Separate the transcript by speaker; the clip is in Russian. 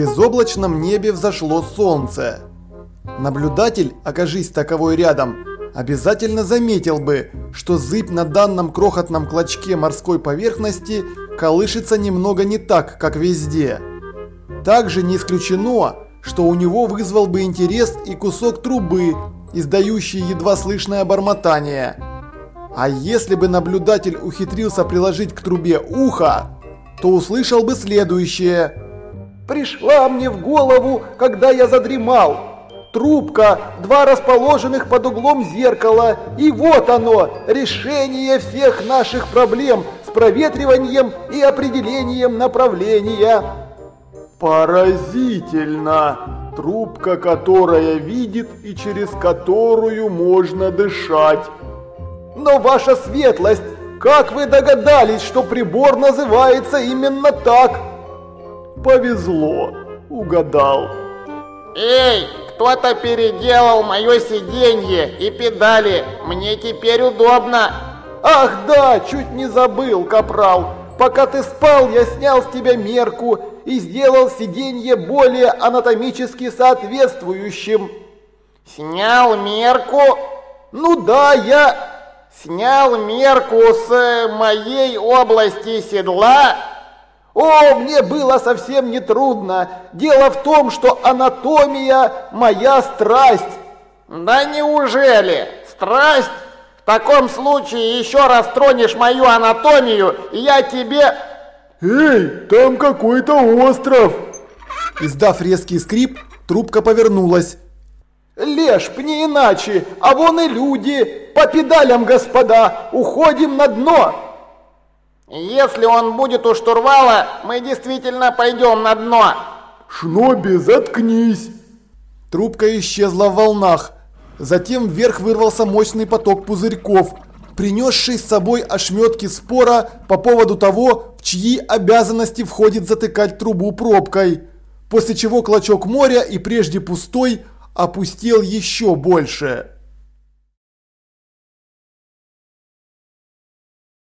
Speaker 1: безоблачном небе взошло солнце. Наблюдатель, окажись таковой рядом, обязательно заметил бы, что зыбь на данном крохотном клочке морской поверхности колышется немного не так, как везде. Также не исключено, что у него вызвал бы интерес и кусок трубы, издающий едва слышное бормотание. А если бы наблюдатель ухитрился приложить к трубе ухо, то услышал бы следующее.
Speaker 2: «Пришла мне в голову, когда я задремал. Трубка, два расположенных под углом зеркала, и вот оно, решение всех наших проблем с проветриванием и определением направления».
Speaker 3: Поразительно! Трубка, которая видит и через которую можно дышать.
Speaker 2: Но ваша светлость, как вы догадались, что прибор называется именно так?
Speaker 3: Повезло, угадал.
Speaker 4: Эй, кто-то переделал мое сиденье и педали. Мне теперь удобно.
Speaker 2: Ах да, чуть не забыл, капрал. Пока ты спал, я снял с тебя мерку и сделал сиденье более анатомически соответствующим.
Speaker 4: Снял мерку?
Speaker 2: Ну да, я
Speaker 4: снял мерку с э, моей области седла.
Speaker 2: О, мне было совсем не трудно. Дело в том, что анатомия моя страсть.
Speaker 4: Да неужели? Страсть? В таком случае еще раз тронешь мою анатомию, и я тебе...
Speaker 3: Эй, там какой-то остров!
Speaker 1: Издав резкий скрип, трубка повернулась.
Speaker 2: Лешп, не иначе, а вон и люди. По педалям, господа, уходим на дно.
Speaker 4: Если он будет у штурвала, мы действительно пойдем на дно.
Speaker 3: Шноби, заткнись.
Speaker 1: Трубка исчезла в волнах. Затем вверх вырвался мощный поток пузырьков, принесший с собой ошметки спора по поводу того, в чьи обязанности входит затыкать трубу пробкой. После чего клочок моря и прежде пустой опустел еще больше.